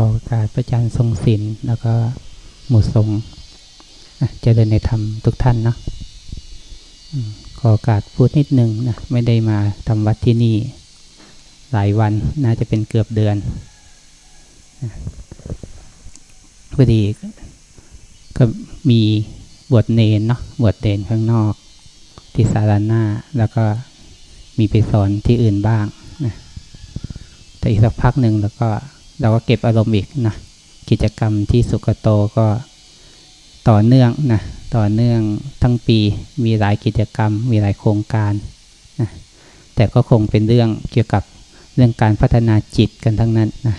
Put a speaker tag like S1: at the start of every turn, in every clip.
S1: ขอโอกาสพระอาจารย์ทรงศิลป์แล้วก็หมู่ทรงเจริญในธรรมทุกท่านเนาะขอโอกาสพูดนิดนึงนะไม่ได้มาทำวัดที่นี่ หลายวันน่าจะเป็นเกือบเดือนพอดีก็มีบวชเนนเนาะบวชเนนข้างนอก ที่สาราหน้าแล้วก็มีไปสอนที่อื่นบ้างนะแต่อีกสักพักหนึ่งแล้วก็ เราก็เก็บอารมณ์อีกนะกิจกรรมที่สุกโตก็ต่อเนื่องนะต่อเนื่องทั้งปีมีหลายกิจกรรม มีหลายโครงการนะแต่ก็คงเป็นเรื่องเกี่ยวกับเรื่องการพัฒนาจิตกันทั้งนั้นนะ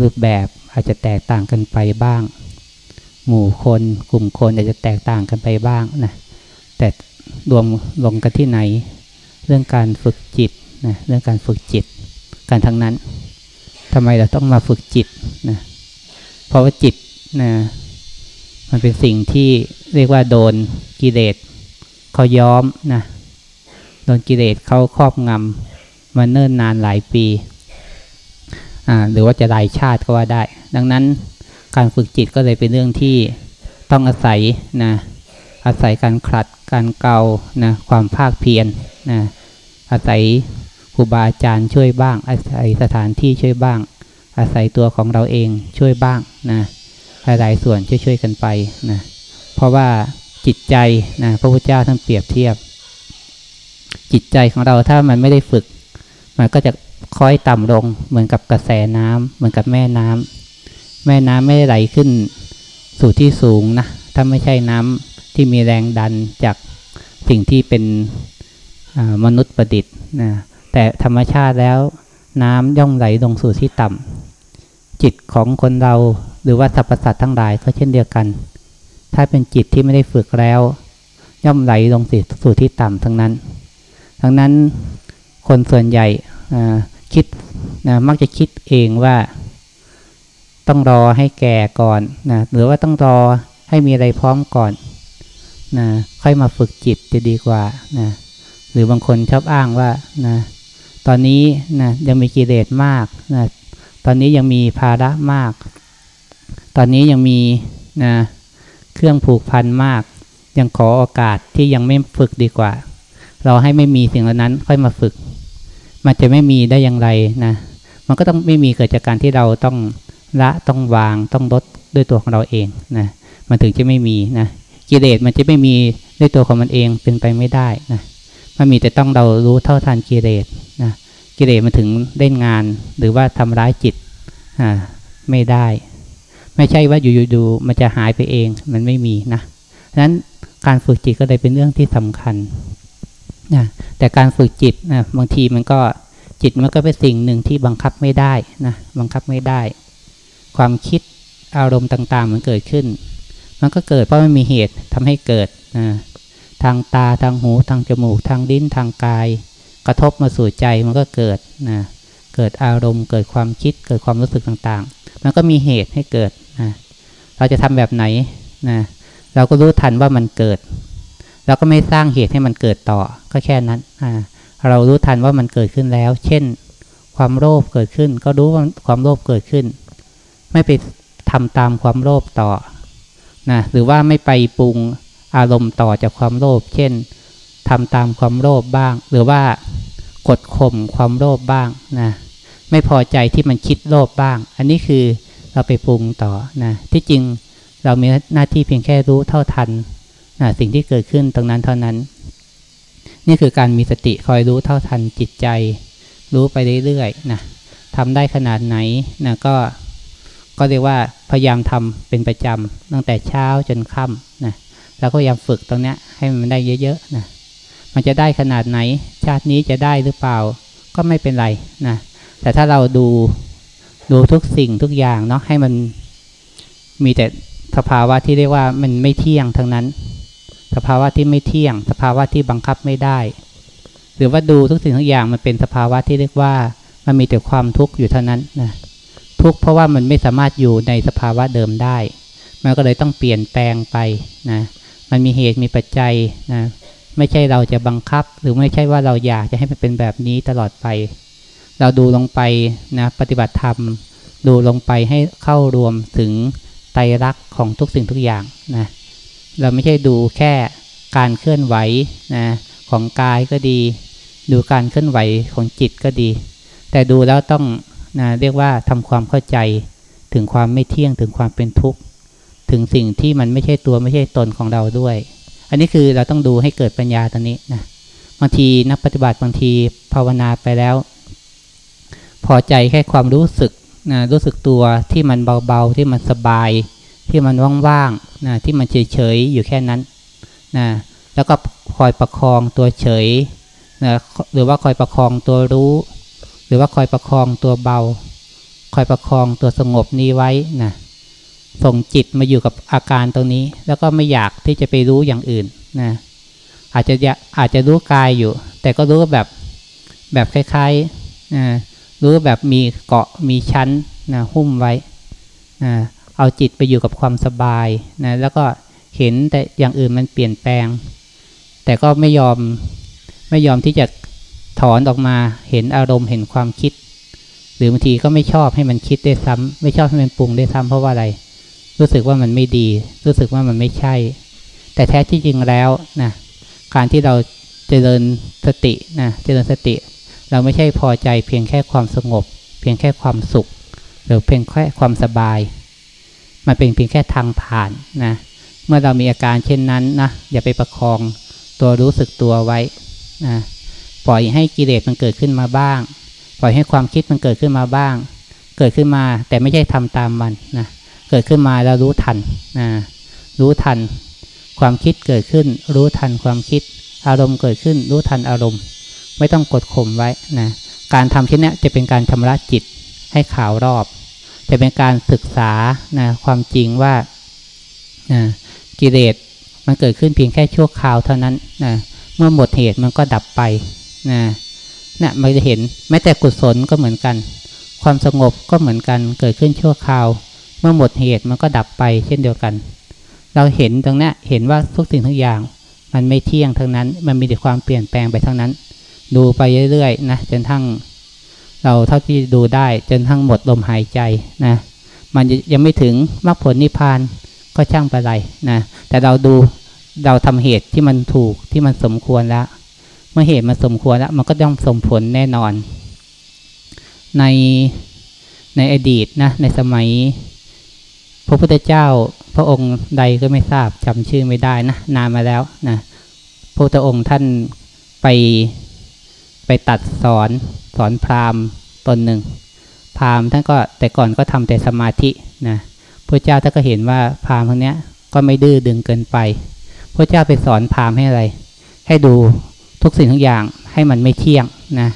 S1: รูปแบบอาจจะแตกต่างกันไปบ้าง หมู่คนกลุ่มคนอาจจะแตกต่างกันไปบ้างนะแต่รวมลงกันที่ไหน เรื่องการฝึกจิตนะเรื่องการฝึกจิตกันทั้งนั้น ทำไมเราต้องมาฝึกจิตนะเพราะว่าจิตนะมันเป็นสิ่งที่เรียกว่าโดนกิเลสเขาย้อมนะโดนกิเลสเขาครอบงำมาเนิ่นนานหลายปีอ่าหรือว่าจะหลายชาติก็ว่าได้ ดังนั้นการฝึกจิตก็เลยเป็นเรื่องที่ต้องอาศัยนะอาศัยการคลัดการเกานะความภาคเพียรนะอาศัย ครูบาอาจารย์ช่วยบ้าง อาศัยสถานที่ช่วยบ้าง อาศัยตัวของเราเองช่วยบ้างนะหลายๆส่วนช่วยๆกันไปนะเพราะว่าจิตใจนะพระพุทธเจ้าท่านเปรียบเทียบ จิตใจของเราถ้ามันไม่ได้ฝึก มันก็จะค่อยต่ำลงเหมือนกับกระแสน้ำเหมือนกับแม่น้ำแม่น้ำไม่ได้ไหลขึ้นสู่ที่สูงนะถ้าไม่ใช่น้ำที่มีแรงดันจากสิ่งที่เป็นมนุษย์ประดิษฐ์นะ แต่ธรรมชาติแล้วน้ำย่อมไหลลงสู่ที่ต่ำจิตของคนเราหรือว่าสรรพสัตว์ทั้งหลายก็เช่นเดียวกัน ถ้าเป็นจิตที่ไม่ได้ฝึกแล้ว ย่อมไหลลงสู่ที่ต่ำทั้งนั้น ทั้งนั้นคนส่วนใหญ่คิดนะมักจะคิดเองว่า ต้องรอให้แก่ก่อนนะหรือว่าต้องรอให้มีอะไรพร้อมก่อนนะค่อยมาฝึกจิตจะดีกว่านะหรือบางคนชอบอ้างว่านะ ตอนนี้นะยังมีกิเลสมากนะตอนนี้ยังมีภาระมาก ตอนนี้ยังมีนะเครื่องผูกพันมาก ยังขอโอกาสที่ยังไม่ฝึกดีกว่า เราให้ไม่มีสิ่งเหล่านั้นค่อยมาฝึก มันจะไม่มีได้อย่างไรนะ มันก็ต้องไม่มีเกิดจากการที่เราต้องละต้องวางต้องลดด้วยตัวของเราเองนะมันถึงจะไม่มีนะกิเลสมันจะไม่มีด้วยตัวของมันเองเป็นไปไม่ได้นะมันมีแต่ต้องเรารู้เท่าทันกิเลส กิเลสมันถึงเล่นงาน หรือว่าทำร้ายจิตอ่าไม่ได้ ไม่ใช่ว่าอยู่ๆดูมันจะหายไปเองมันไม่มีนะนั้นการฝึกจิตก็เลยเป็นเรื่องที่สำคัญนะแต่การฝึกจิตนะบางทีมันก็จิตมันก็เป็นสิ่งหนึ่งที่บังคับไม่ได้นะบังคับไม่ได้ ความคิดอารมณ์ต่างๆ มันเกิดขึ้น มันก็เกิดเพราะมันมีเหตุทำให้เกิดนะทางตาทางหูทางจมูก ทางลิ้นทางกาย กระทบมาสู่ใจมันก็เกิดนะเกิดอารมณ์ เกิดความคิดเกิดความรู้สึกต่างๆ มันก็มีเหตุให้เกิดนะเราจะทำแบบไหนนะเราก็รู้ทันว่ามันเกิด เราก็ไม่สร้างเหตุให้มันเกิดต่อก็แค่นั้นเรารู้ทันว่ามันเกิดขึ้นแล้ว เช่น ความโลภเกิดขึ้น ก็รู้ว่าความโลภเกิดขึ้น ไม่ไปทำตามความโลภต่อนะหรือว่าไม่ไปปรุงอารมณ์ต่อจากความโลภเช่นทำตามความโลภบ้าง หรือว่า กดข่มความโลภบ้างนะไม่พอใจที่มันคิดโลภบ้าง อันนี้คือเราไปปรุงต่อนะที่จริงเรามีหน้าที่เพียงแค่รู้เท่าทันนะสิ่งที่เกิดขึ้นตรงนั้นเท่านั้น นี่คือการมีสติคอยรู้เท่าทันจิตใจ รู้ไปเรื่อยๆนะทำได้ขนาดไหนนะก็ก็เรียกว่าพยายามทำเป็นประจำตั้งแต่เช้าจนค่ำนะเราก็พยายามฝึกตรงนี้ให้มันได้เยอะๆนะ มันจะได้ขนาดไหน ชาตินี้จะได้หรือเปล่า ก็ไม่เป็นไรนะแต่ถ้าเราดูดูทุกสิ่งทุกอย่างเนาะให้มันมีแต่สภาวะที่เรียกว่ามันไม่เที่ยงทั้งนั้น สภาวะที่ไม่เที่ยง สภาวะที่บังคับไม่ได้ หรือว่าดูทุกสิ่งทุกอย่างมันเป็นสภาวะที่เรียกว่ามันมีแต่ความทุกข์อยู่เท่านั้นนะทุกข์เพราะว่ามันไม่สามารถอยู่ในสภาวะเดิมได้ มันก็เลยต้องเปลี่ยนแปลงไปนะมันมีเหตุมีปัจจัยนะ ไม่ใช่เราจะบังคับ หรือไม่ใช่ว่าเราอยากจะให้มันเป็นแบบนี้ตลอดไป เราดูลงไปนะปฏิบัติธรรม ดูลงไปให้เข้ารวมถึงไตรลักษณ์ของทุกสิ่งทุกอย่างนะเราไม่ใช่ดูแค่การเคลื่อนไหวนะของกายก็ดี ดูการเคลื่อนไหวของจิตก็ดี แต่ดูแล้วต้องนะเรียกว่าทำความเข้าใจถึงความไม่เที่ยงถึงความเป็นทุกข์ ถึงสิ่งที่มันไม่ใช่ตัวไม่ใช่ตนของเราด้วย อันนี้คือเราต้องดูให้เกิดปัญญาตอนนี้นะบางทีนักปฏิบัติบางทีภาวนาไปแล้ว พอใจแค่ความรู้สึกนะรู้สึกตัวที่มันเบาๆที่มันสบาย ที่มันว่างๆนะที่มันเฉยๆอยู่แค่นั้นนะแล้วก็คอยประคองตัวเฉยนะหรือว่าคอยประคองตัวรู้ หรือว่าคอยประคองตัวเบา คอยประคองตัวสงบนี้ไว้นะ ส่งจิตมาอยู่กับอาการตรงนี้ แล้วก็ไม่อยากที่จะไปรู้อย่างอื่นนะอาจจะอาจจะรู้กายอยู่ แต่ก็รู้แบบแบบคล้ายๆนะรู้แบบมีเกาะมีชั้นนะหุ้มไว้นะเอาจิตไปอยู่กับความสบายนะแล้วก็เห็นแต่อย่างอื่นมันเปลี่ยนแปลง แต่ก็ไม่ยอมไม่ยอมที่จะถอนออกมาเห็นอารมณ์เห็นความคิด หรือบางทีก็ไม่ชอบให้มันคิดได้ซ้ำไม่ชอบให้มันปรุงได้ซ้ำเพราะว่าอะไร รู้สึกว่ามันไม่ดี รู้สึกว่ามันไม่ใช่ แต่แท้ที่จริงแล้วนะการที่เราเจริญสตินะเจริญสติ เราไม่ใช่พอใจเพียงแค่ความสงบ เพียงแค่ความสุข หรือเพียงแค่ความสบาย มันเป็นเพียงแค่ทางผ่านนะเมื่อเรามีอาการเช่นนั้นนะอย่าไปประคองตัวรู้สึกตัวไว้นะปล่อยให้กิเลสมันเกิดขึ้นมาบ้าง ปล่อยให้ความคิดมันเกิดขึ้นมาบ้าง เกิดขึ้นมาแต่ไม่ใช่ทำตามมันนะ เกิดขึ้นมาแล้วรู้ทันนะรู้ทัน ความคิดเกิดขึ้น รู้ทันความคิด อารมณ์เกิดขึ้น รู้ทันอารมณ์ ไม่ต้องกดข่มไว้นะการทำเช่นนี้จะเป็นการชำระจิตให้ขาวรอบ จะเป็นการศึกษานะความจริงว่านะกิเลสมันเกิดขึ้นเพียงแค่ชั่วคราวเท่านั้นนะเมื่อหมดเหตุมันก็ดับไปนะนะมันจะเห็นแม้แต่กุศลก็เหมือนกัน ความสงบก็เหมือนกันเกิดขึ้นชั่วคราว มื่อหมดเหตุมันก็ดับไปเช่นเดียวกัน เราเห็นตรงนี้เห็นว่าทุกสิ่งทุกอย่าง มันไม่เที่ยงทั้งนั้น มันมีแต่ความเปลี่ยนแปลงไปทั้งนั้น ดูไปเรื่อยๆนะจนทั้งเราเท่าที่ดูได้จนทั้งหมดลมหายใจนะมันยังไม่ถึงมรรคผลนิพพานก็ช่างไปไรนะแต่เราดูเราทำเหตุที่มันถูกที่มันสมควรแล้ว เมื่อเหตุมันสมควรแล้ว มันก็ต้องสมผลแน่นอน ในในอดีตนะในสมัย พระพุทธเจ้าพระองค์ใดก็ไม่ทราบจำชื่อไม่ได้นะนานมาแล้วนะพระพุทธองค์ท่านไปไปตัดสอนสอนพราหมณ์ตนหนึ่ง พราหมณ์ท่านก็แต่ก่อนก็ทำแต่สมาธินะพระเจ้าท่านก็เห็นว่าพราหมณ์คนนี้ก็ไม่ดื้อดึงเกินไปพระเจ้าไปสอนพราหมณ์ให้อะไร ให้ดูทุกสิ่งทุกอย่างให้มันไม่เที่ยงนะ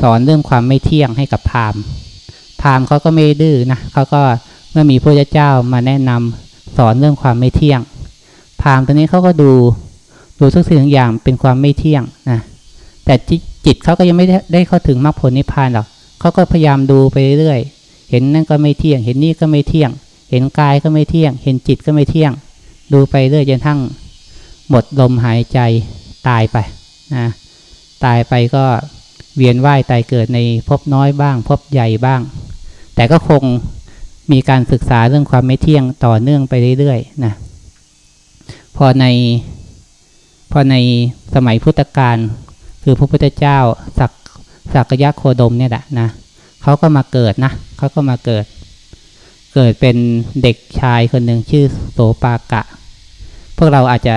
S1: สอนเรื่องความไม่เที่ยงให้กับพราหมณ์พราหมณ์เขาก็ไม่ดื้อนะเขาก็ มื่อมีพระเจ้ามาแนะนำสอนเรื่องความไม่เที่ยง พามตัวนี้เขาก็ดูดูทุกสิ่งทุกอย่างเป็นความไม่เที่ยงนะแต่จิตเขาก็ยังไม่ได้เข้าถึงมรรคผลนิพพานหรอกเขาก็พยายามดูไปเรื่อยเห็นนั่นก็ไม่เที่ยง เห็นนี่ก็ไม่เที่ยง เห็นกายก็ไม่เที่ยง เห็นจิตก็ไม่เที่ยง ดูไปเรื่อยจนทั้งหมดลมหายใจตายไปนะตายไปก็เวียนว่ายตายเกิดในภพน้อยบ้างภพใหญ่บ้าง แต่ก็คง มีการศึกษาเรื่องความไม่เที่ยงต่อเนื่องไปเรื่อยๆนะพอในพอในสมัยพุทธกาลคือพระพุทธเจ้าสักสักยะโคดมเนี่ยแหละนะเขาก็มาเกิดนะเขาก็มาเกิด เกิดเป็นเด็กชายคนหนึ่งชื่อโสปากะ พวกเราอาจจะ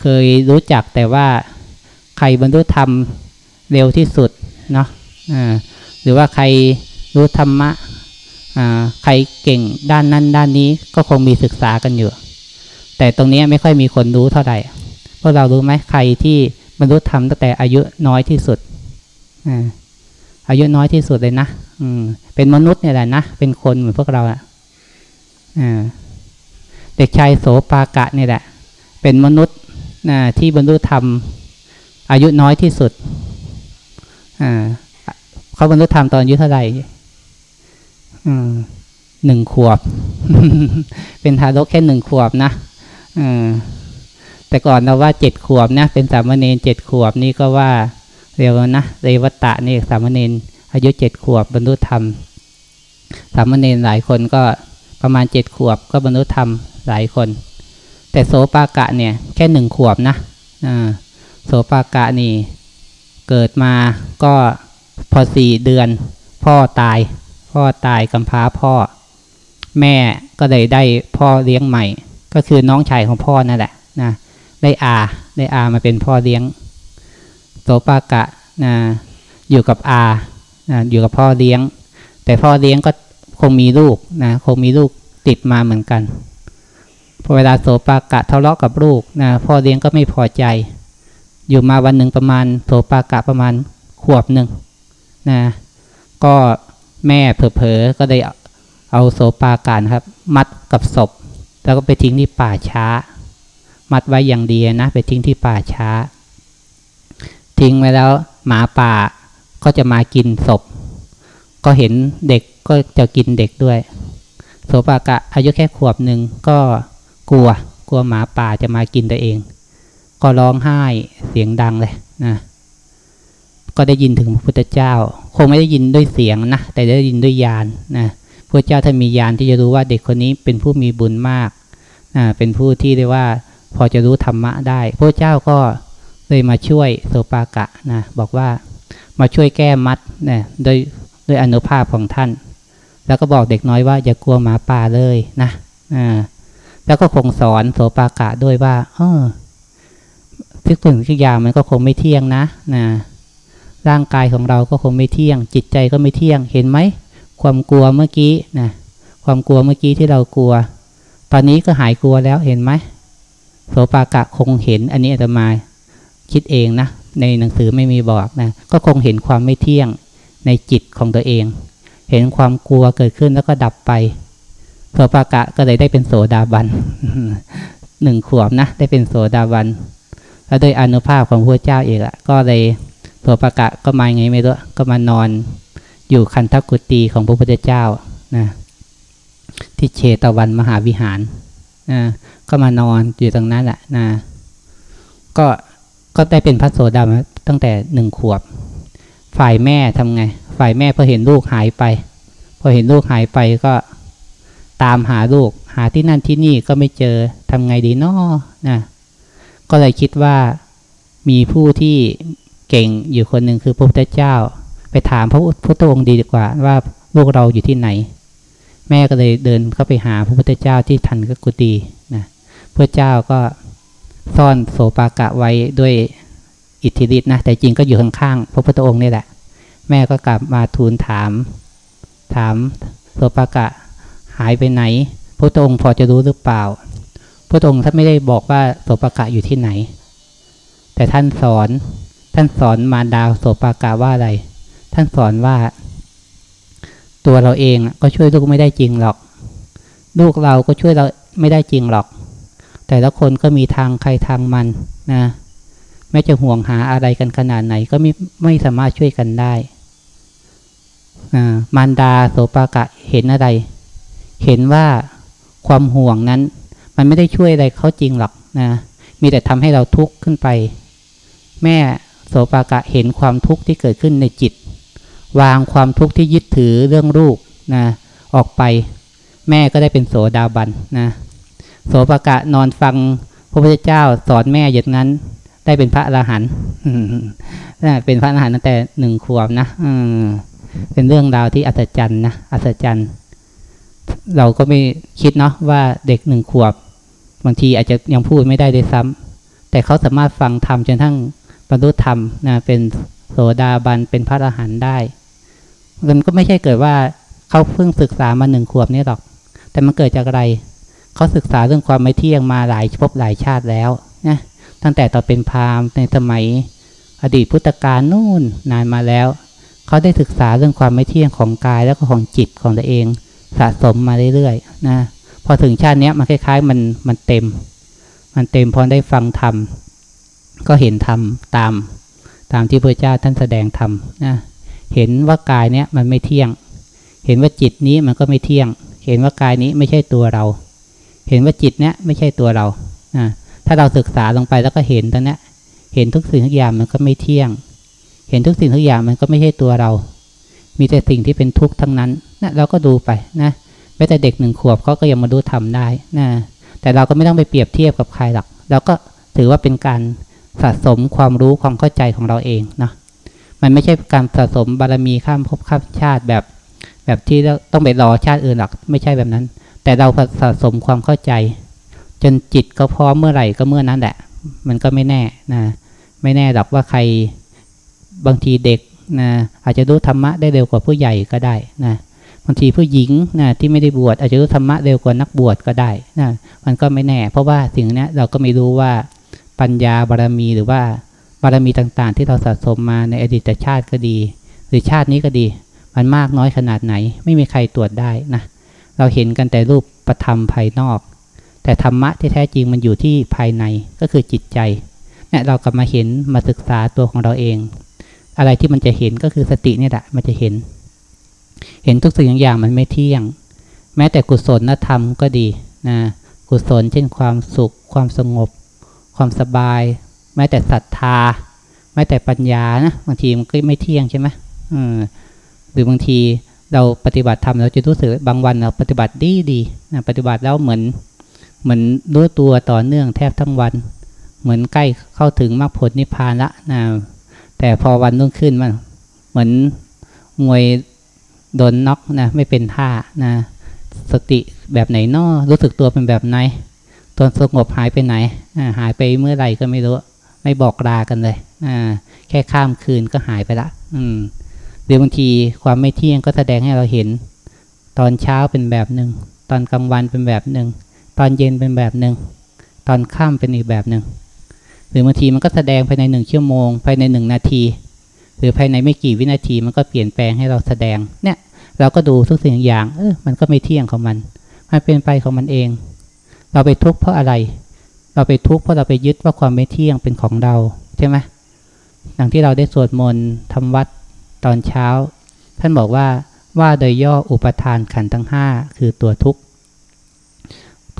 S1: เคยรู้จักแต่ว่าใครบรรลุธรรมเร็วที่สุดเนาะะหรือว่าใครรู้ธรรมะ ใครเก่งด้านนั้นด้านนี้ก็คงมีศึกษากันอยู่ แต่ตรงนี้ไม่ค่อยมีคนรู้เท่าไหร่พวกเรารู้ไหมใครที่บรรลุธรรมตั้งแต่อายุน้อยที่สุดอายุน้อยที่สุดเลยนะอืมเป็นมนุษย์เนี่ยแหละนะเป็นคนเหมือนพวกเราอะเด็กชายโสปากะเนี่ยแหละ เป็นมนุษย์นะที่บรรลุธรรม อายุน้อยที่สุดเขาบรรลุธรรมตอนอายุเท่าไหร่ หนึ่งขวบ เป็นทารกแค่หนึ่งขวบนะแต่ก่อนเราว่าเจ็ดขวบนะเป็นสามเณรเจ็ดขวบนี่ก็ว่าเร็วนะเรวตะนี่สามเณรอายุเจ็ดขวบบรรลุธรรม สามเณรหลายคนก็ประมาณเจ็ดขวบก็บรรลุธรรมหลายคน แต่โสปากะเนี่ยแค่หนึ่งขวบนะโสปากะนี่เกิดมาก็พอสี่เดือนพ่อตาย พ่อตายกำพร้าพ่อ แม่ก็เลยได้พ่อเลี้ยงใหม่ ก็คือน้องชายของพ่อนั่นแหละนะได้อาได้อามาเป็นพ่อเลี้ยงโสปากะนะอยู่กับอานะอยู่กับพ่อเลี้ยง แต่พ่อเลี้ยงก็คงมีลูกนะคงมีลูกติดมาเหมือนกันพอเวลาโสปากะทะเลาะกับลูกนะพ่อเลี้ยงก็ไม่พอใจ อยู่มาวันหนึ่งประมาณโสปากะประมาณขวบหนึ่งนะก็ แม่เผลอๆก็ได้เอาโสปากะครับ มัดกับศพ แล้วก็ไปทิ้งที่ป่าช้า มัดไว้อย่างดีนะ ไปทิ้งที่ป่าช้า ทิ้งไว้แล้ว หมาป่าก็จะมากินศพ ก็เห็นเด็กก็จะกินเด็กด้วย โสปากะอายุแค่ขวบหนึ่งก็กลัว กลัวหมาป่าจะมากินตัวเอง ก็ร้องไห้เสียงดังเลยนะ ก็ได้ยินถึงพระพุทธเจ้า คงไม่ได้ยินด้วยเสียงนะ แต่ได้ยินด้วยญาณนะพระเจ้าท่านมีญาณที่จะรู้ว่าเด็กคนนี้เป็นผู้มีบุญมากนะเป็นผู้ที่เรียกว่าพอจะรู้ธรรมะได้ พระเจ้าก็เลยมาช่วยโสปากะนะบอกว่ามาช่วยแก้มัดนะโดยด้วยอนุภาพของท่าน แล้วก็บอกเด็กน้อยว่าอย่ากลัวหมาป่าเลยนะอ่าแล้วก็คงสอนโสปากะด้วยว่าเออทุกสิ่งทุกอย่างมันก็คงไม่เที่ยงนะนะ ร่างกายของเราก็คงไม่เที่ยง จิตใจก็ไม่เที่ยงเห็นไหม ความกลัวเมื่อกี้นะความกลัวเมื่อกี้ที่เรากลัว ตอนนี้ก็หายกลัวแล้วเห็นไหมโสปากะคงเห็นอันนี้อาตมาคิดเองนะในหนังสือไม่มีบอกนะก็คงเห็นความไม่เที่ยงในจิตของตัวเอง เห็นความกลัวเกิดขึ้นแล้วก็ดับไปโสปากะก็เลยได้เป็นโสดาบันหนึ่งขวบนะได้เป็นโสดาบันแล้วโดยอนุภาพของพระเจ้าเองอะก็เลย โสปากะก็มาไงไม่รู้ก็มานอนอยู่คันทกุตีของพระพุทธเจ้านะที่เชตวันมหาวิหารนะก็มานอนอยู่ตรงนั้นแหละนะก็ก็ได้เป็นพระโสดาบันตั้งแต่หนึ่งขวบ ฝ่ายแม่ทำไง ฝ่ายแม่พอเห็นลูกหายไป พอเห็นลูกหายไปก็ตามหาลูก หาที่นั่นที่นี่ก็ไม่เจอทำไงดีนาะนะก็เลยคิดว่ามีผู้ที่ เก่งอยู่คนหนึ่งคือพระพุทธเจ้า ไปถามพระพุทธองค์ดีกว่าว่าลูกเราอยู่ที่ไหน แม่ก็เลยเดินเข้าไปหาพระพุทธเจ้าที่ทันกกุฏินะพระเจ้าก็ซ่อนโสปากะไว้ด้วยอิทธิฤทธิ์นะแต่จริงก็อยู่ข้างๆพระพุทธองค์นี่แหละ แม่ก็กลับมาทูลถาม ถามโสปากะหายไปไหน พระองค์พอจะรู้หรือเปล่า พระองค์ท่านไม่ได้บอกว่าโสปากะอยู่ที่ไหน แต่ท่านสอน ท่านสอนมารดาโสปากะว่าอะไร ท่านสอนว่า ตัวเราเองก็ช่วยลูกไม่ได้จริงหรอก ลูกเราก็ช่วยเราไม่ได้จริงหรอก แต่ละคนก็มีทางใครทางมันนะแม้จะห่วงหาอะไรกันขนาดไหนก็ไม่ไม่สามารถช่วยกันได้มารดาโสปากะเห็นอะไร เห็นว่าความห่วงนั้น มันไม่ได้ช่วยอะไรเขาจริงหรอกนะ มีแต่ทำให้เราทุกข์ขึ้นไป แม่ สปากะเห็นความทุกข์ที่เกิดขึ้นในจิต วางความทุกข์ที่ยึดถือเรื่องรูปนะออกไป แม่ก็ได้เป็นโสดาบันนะโสปากะนอนฟังพระพุทธเจ้าสอนแม่อย่างนั้น ได้เป็นพระอรหันต์เป็นพระอรหันต์ตั้งแต่หนึ่งขวบนะเป็นเรื่องราวที่อัศจรรย์นะอัศจรรย์ เราก็ไม่คิดเนาะว่าเด็กหนึ่งขวบบางทีอาจจะยังพูดไม่ได้ด้วยซ้ำแต่เขาสามารถฟังธรรมจนทั้ง รรลุธรรมนะเป็นโสดาบันเป็นพระอรหันต์ได้ มันก็ไม่ใช่เกิดว่าเขาเพิ่งศึกษามาหนึ่งขวบนี่หรอก แต่มันเกิดจากอะไร เขาศึกษาเรื่องความไม่เที่ยงมาหลายพบหลายชาติแล้วนะตั้งแต่ตอนเป็นพราหมณ์ในสมัยอดีตพุทธกาลนู่นนานมาแล้ว เขาได้ศึกษาเรื่องความไม่เที่ยงของกายแล้วก็ของจิตของตัวเอง สะสมมาเรื่อยๆนะพอถึงชาตินี้มันคล้ายๆ มันมันเต็ม มันเต็มพอได้ฟังธรรม ก็เห็นธรรมตามตามที่พระเจ้าท่านแสดงธรรมนะเห็นว่ากายเนี้ยมันไม่เที่ยง เห็นว่าจิตนี้มันก็ไม่เที่ยง เห็นว่ากายนี้ไม่ใช่ตัวเรา เห็นว่าจิตเนี้ยไม่ใช่ตัวเรานะถ้าเราศึกษาลงไปแล้วก็เห็นตรงนี้เห็นทุกสิ่งทุกอย่างมันก็ไม่เที่ยง เห็นทุกสิ่งทุกอย่างมันก็ไม่ใช่ตัวเรา มีแต่สิ่งที่เป็นทุกข์ทั้งนั้นนะเราก็ดูไปนะแม้แต่เด็กหนึ่งขวบเขาก็ยังมาดูทำได้นะแต่เราก็ไม่ต้องไปเปรียบเทียบกับใครหรอกเราก็ถือว่าเป็นการ สะสมความรู้ความเข้าใจของเราเองเนาะมันไม่ใช่การสะสมบารมีข้ามภพข้ามชาติแบบ แบบที่ต้องไปรอชาติอื่นหรอกไม่ใช่แบบนั้น แต่เราสะสมความเข้าใจ จนจิตก็พร้อมเมื่อไหร่ก็เมื่อนั้นแหละ มันก็ไม่แน่นะไม่แน่หรอกว่าใครบางทีเด็กนะอาจจะรู้ธรรมะได้เร็วกว่าผู้ใหญ่ก็ได้นะบางทีผู้หญิงนะที่ไม่ได้บวชอาจจะรู้ธรรมะเร็วกว่านักบวชก็ได้นะมันก็ไม่แน่ เพราะว่าสิ่งนี้เราก็ไม่รู้ว่า ปัญญาบารมีหรือว่าบารมีต่างๆ ที่เราสะสมมาในอดีตชาติก็ดี หรือชาตินี้ก็ดี มันมากน้อยขนาดไหน ไม่มีใครตรวจได้นะ เราเห็นกันแต่รูปประธรรมภายนอก แต่ธรรมะที่แท้จริงมันอยู่ที่ภายในก็คือจิตใจเนี่ยเรากลับมาเห็นมาศึกษาตัวของเราเอง อะไรที่มันจะเห็นก็คือสตินี่แหละมันจะเห็น เห็นทุกสิ่งอย่างมันไม่เที่ยง แม้แต่กุศลธรรมก็ดีนะกุศลเช่นความสุขความสงบ ความสบาย แม้แต่ศรัทธา แม้แต่ปัญญานะบางทีมันก็ไม่เที่ยงใช่ไหมหรือบางทีเราปฏิบัติธรรมเราจะรู้สึกบางวันเราปฏิบัติดีดีนะปฏิบัติแล้วเหมือนเหมือนรู้ตัวต่อเนื่องแทบทั้งวัน เหมือนใกล้เข้าถึงมรรคผลนิพพานละนะแต่พอวันรุ่งขึ้นมันเหมือนมวยโดนน็อกนะไม่เป็นท่านะสติแบบไหนนอรู้สึกตัวเป็นแบบไหน ตอนสงบหายไปไหนหายไปเมื่อไหร่ก็ไม่รู้ ไม่บอกลากันเลยแค่ข้ามคืนก็หายไปละอืมหรือบางทีความไม่เที่ยงก็แสดงให้เราเห็น ตอนเช้าเป็นแบบหนึ่งตอนกลางวันเป็นแบบหนึ่งตอนเย็นเป็นแบบหนึ่งตอนค่ำเป็นอีกแบบหนึ่งหรือบางทีมันก็แสดงภายในหนึ่งชั่วโมง ภายในหนึ่งนาที หรือภายในไม่กี่วินาทีมันก็เปลี่ยนแปลงให้เราแสดงเนี่ย เราก็ดูทุกสิ่งอย่างเออมันก็ไม่เที่ยงของมัน มันเป็นไปของมันเอง เราไปทุกข์เพราะอะไร เราไปทุกข์เพราะเราไปยึดว่าความไม่เที่ยงเป็นของเราใช่ไหมดังที่เราได้สวดมนต์ทำวัดตอนเช้า ท่านบอกว่าว่าโดยย่ออุปทานขันทั้งห้าคือตัวทุกข์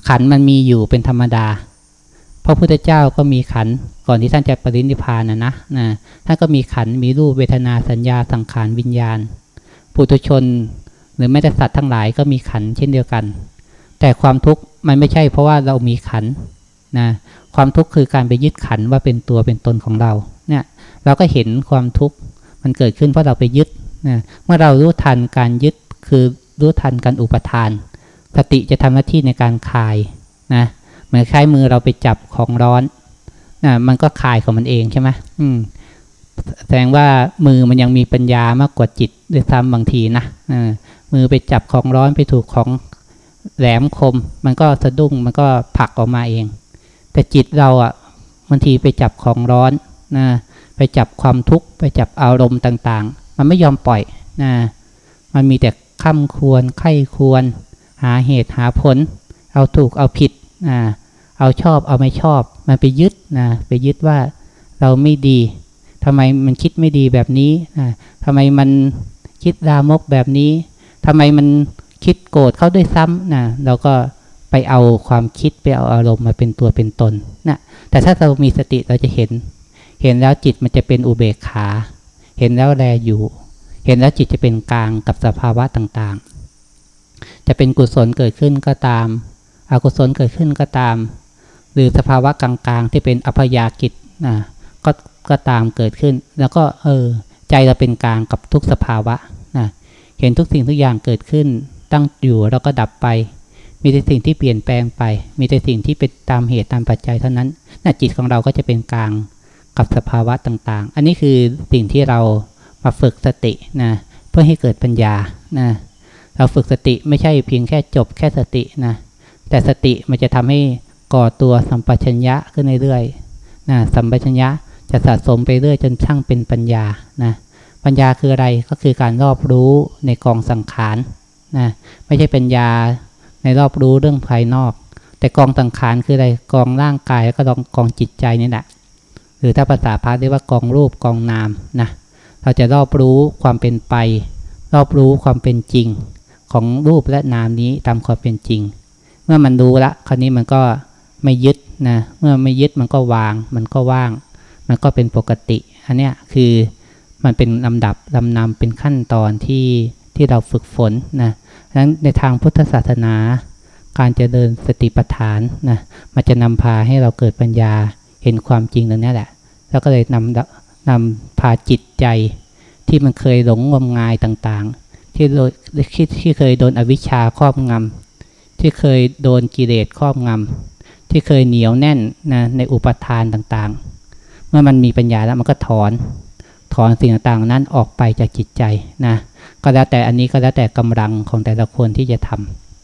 S1: ขันมันมีอยู่เป็นธรรมดา พระพุทธเจ้าก็มีขันก่อนที่ท่านจะปรินิพพานนะนะนะท่านก็มีขันมีรูปเวทนาสัญญาสังขารวิญญาณ ปุถุชน หรือแม้แต่สัตว์ทั้งหลายก็มีขันเช่นเดียวกัน แต่ความทุกข์มันไม่ใช่เพราะว่าเรามีขันนะความทุกข์คือการไปยึดขันว่าเป็นตัวเป็นตนของเราเนี่ยเราก็เห็นความทุกข์มันเกิดขึ้นเพราะเราไปยึดนะเมื่อเรารู้ทันการยึดคือรู้ทันการอุปทาน สติจะทำหน้าที่ในการคลายนะเหมือนคล้ายมือเราไปจับของร้อนนะมันก็คลายของมันเองใช่ไหมอืมแสดงว่ามือมันยังมีปัญญามากกว่าจิตด้วยซ้ำบางทีนะมือไปจับของร้อนไปถูกของ แหลมคม มันก็สะดุ้งมันก็ผลักออกมาเอง แต่จิตเราอะบางทีไปจับของร้อนนะไปจับความทุกข์ ไปจับอารมณ์ต่างๆ มันไม่ยอมปล่อยนะมันมีแต่ข้าควรไข้ควร หาเหตุหาผล เอาถูกเอาผิดนะเอาชอบเอาไม่ชอบ มันไปยึดนะไปยึดว่าเราไม่ดีทำไมมันคิดไม่ดีแบบนี้นะทำไมมันคิดรามกแบบนี้ทำไมมัน คิดโกรธเขาด้วยซ้ำนะเราก็ไปเอาความคิดไปเอาอารมณ์มาเป็นตัวเป็นตนนะแต่ถ้าเรามีสติเราจะเห็น เห็นแล้วจิตมันจะเป็นอุเบกขา เห็นแล้วแลอยู่ เห็นแล้วจิตจะเป็นกลางกับสภาวะต่างๆ จะเป็นกุศลเกิดขึ้นก็ตาม อกุศลเกิดขึ้นก็ตาม หรือสภาวะกลางๆ ที่เป็นอัพยากิจนะก็ก็ตามเกิดขึ้น แล้วก็เออใจเราเป็นกลางกับทุกสภาวะนะเห็นทุกสิ่งทุกอย่างเกิดขึ้น ตั้งอยู่แล้วก็ดับไป มีแต่สิ่งที่เปลี่ยนแปลงไป มีแต่สิ่งที่เป็นตามเหตุตามปัจจัยเท่านั้นน่ะจิตของเราก็จะเป็นกลางกับสภาวะต่างๆ อันนี้คือสิ่งที่เรามาฝึกสตินะเพื่อให้เกิดปัญญานะเราฝึกสติไม่ใช่เพียงแค่จบแค่สตินะแต่สติมันจะทำให้ก่อตัวสัมปชัญญะขึ้นเรื่อยๆนะสัมปชัญญะจะสะสมไปเรื่อยจนช่างเป็นปัญญานะปัญญาคืออะไรก็คือการรอบรู้ในกองสังขาร นะไม่ใช่เปัญญาในรอบรู้เรื่องภายนอก แต่กองสังขารคืออะไรกองร่างกายแล้วก็กองจิตใจนี่แหละหรือถ้าภาษาพาเรียกว่ากองรูปกองนามนะเราจะรอบรู้ความเป็นไป รอบรู้ความเป็นจริง ของรูปและนามนี้ตามความเป็นจริง เมื่อมันรู้ละคราวนี้มันก็ไม่ยึดนะเมื่อไม่ยึดมันก็วาง มันก็ว่าง มันก็เป็นปกติ อันเนี้ยคือมันเป็นลำดับลำนำเป็นขั้นตอนที่ที่เราฝึกฝนนะ ดังนั้นในทางพุทธศาสนา การเจริญสติปัฏฐานนะมันจะนำพาให้เราเกิดปัญญาเห็นความจริงตรงนี้แหละ แล้วก็เลยนำนำพาจิตใจที่มันเคยหลงงมงายต่างๆ ที่ที่ที่เคยโดนอวิชชาครอบงำที่เคยโดนกิเลสครอบงำที่เคยเหนียวแน่นนะในอุปทานต่างๆ เมื่อมันมีปัญญาแล้วมันก็ถอน ถอนสิ่งต่างๆนั้นออกไปจากจิตใจนะ ก็แล้วแต่อันนี้ก็แล้วแต่กำลังของแต่ละคนที่จะท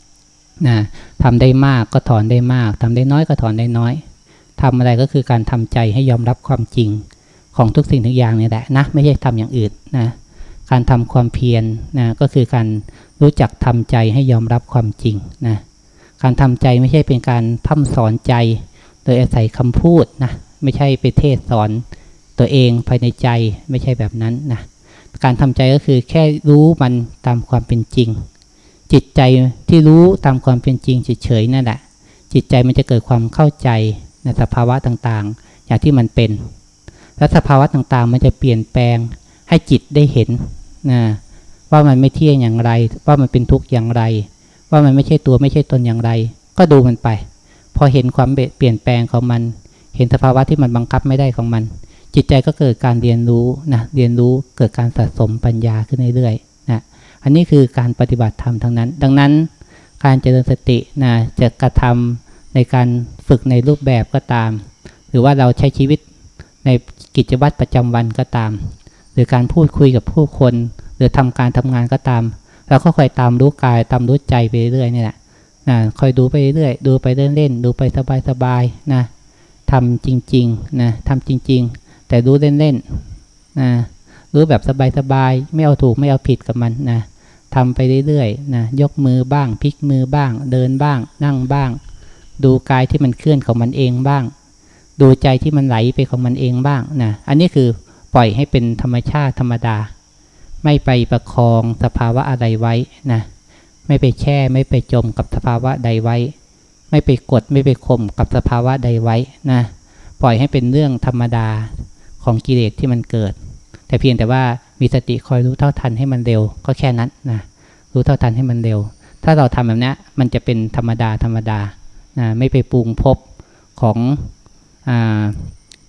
S1: ำนะทำได้มากก็ถอนได้มากทำได้น้อยก็ถอนได้น้อยทำอะไรก็คือการทำใจให้ยอมรับความจริงของทุกสิ่งทุกอย่างนี่แหละนะไม่ใช่ทำอย่างอื่นนะการทำความเพียรนะก็คือการรู้จักทำใจให้ยอมรับความจริงนะการทำใจไม่ใช่เป็นการพัฒสอนใจ โดยอาศัยคำพูดนะไม่ใช่ไปเทศสอนตัวเองภายในใจไม่ใช่แบบนั้นนะ การทำใจก็คือแค่รู้มันตามความเป็นจริง จิตใจที่รู้ตามความเป็นจริงเฉยๆนั่นแหละ จิตใจมันจะเกิดความเข้าใจในสภาวะต่างๆ อย่างที่มันเป็น แล้วสภาวะต่างๆ มันจะเปลี่ยนแปลงให้จิตได้เห็นนะว่ามันไม่เที่ยงอย่างไร ว่ามันเป็นทุกข์อย่างไร ว่ามันไม่ใช่ตัวไม่ใช่ตนอย่างไร ก็ดูมันไป พอเห็นความเปลี่ยนแปลงของมัน เห็นสภาวะที่มันบังคับไม่ได้ของมัน จิตใจก็เกิดการเรียนรู้นะเรียนรู้เกิดการสะสมปัญญาขึ้นเรื่อยๆนะอันนี้คือการปฏิบัติธรรมทั้งนั้น ดังนั้นการเจริญสตินะจะกระทำในการฝึกในรูปแบบก็ตาม หรือว่าเราใช้ชีวิตในกิจวัตรประจำวันก็ตาม หรือการพูดคุยกับผู้คน หรือทำการทำงานก็ตาม เราก็คอยตามรู้กายตามรู้ใจไปเรื่อยๆนี่แหละนะคอยดูไปเรื่อยดูไปเล่นๆดูไปสบายๆนะทำจริงๆนะทำจริง ๆ แต่รู้เล่นๆนะรู้แบบสบายๆ ไม่เอาถูกไม่เอาผิดกับมันนะทำไปเรื่อยๆนะยกมือบ้าง พลิกมือบ้าง เดินบ้าง นั่งบ้าง ดูกายที่มันเคลื่อนของมันเองบ้าง ดูใจที่มันไหลไปของมันเองบ้างนะอันนี้คือปล่อยให้เป็นธรรมชาติธรรมดา ไม่ไปประคองสภาวะอะไรไว้นะไม่ไปแช่ไม่ไปจมกับสภาวะใดไว้ ไม่ไปกดไม่ไปข่มกับสภาวะใดไว้นะปล่อยให้เป็นเรื่องธรรมดา ของกิเลสที่มันเกิด แต่เพียงแต่ว่ามีสติคอยรู้เท่าทันให้มันเร็วก็แค่นั้นนะรู้เท่าทันให้มันเร็ว ถ้าเราทำแบบนี้มันจะเป็นธรรมดาธรรมดานะไม่ไปปรุงภพของอ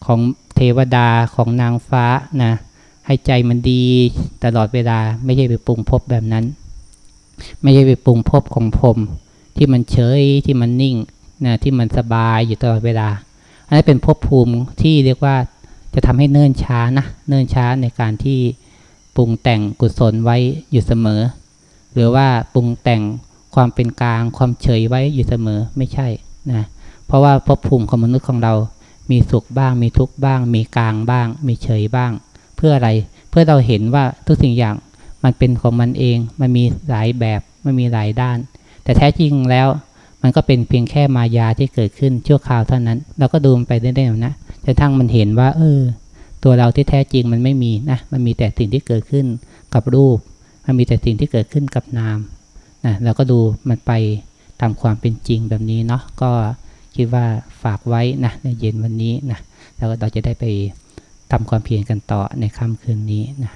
S1: ของเทวดาของนางฟ้านะให้ใจมันดีตลอดเวลาไม่ใช่ไปปรุงภพแบบนั้น ไม่ใช่ไปปรุงภพของพรมที่มันเฉยที่มันนิ่งนะที่มันสบายอยู่ตลอดเวลา อันนี้เป็นภพภูมิที่เรียกว่า จะทำให้เนิ่นช้านะเนิ่นช้าในการที่ปรุงแต่งกุศลไว้อยู่เสมอ หรือว่าปรุงแต่งความเป็นกลางความเฉยไว้อยู่เสมอไม่ใช่นะเพราะว่าภพภูมิของมนุษย์ของเรา มีสุขบ้าง มีทุกข์บ้าง มีกลางบ้าง มีเฉยบ้าง เพื่ออะไรเพื่อเราเห็นว่าทุกสิ่งอย่างมันเป็นของมันเอง มันมีหลายแบบมันมีหลายด้าน แต่แท้จริงแล้วมันก็เป็นเพียงแค่มายาที่เกิดขึ้นชั่วคราวเท่านั้น เราก็ดูมันไปเรื่อยๆนะ จนทั้งมันเห็นว่า เออ ตัวเราที่แท้จริงมันไม่มีนะมันมีแต่สิ่งที่เกิดขึ้นกับรูป มันมีแต่สิ่งที่เกิดขึ้นกับนามนะเราก็ดูมันไปตามความเป็นจริงแบบนี้เนาะก็คิดว่าฝากไว้นะในเย็นวันนี้นะแล้วเราจะได้ไปทำความเพียรกันต่อในค่ำคืนนี้นะ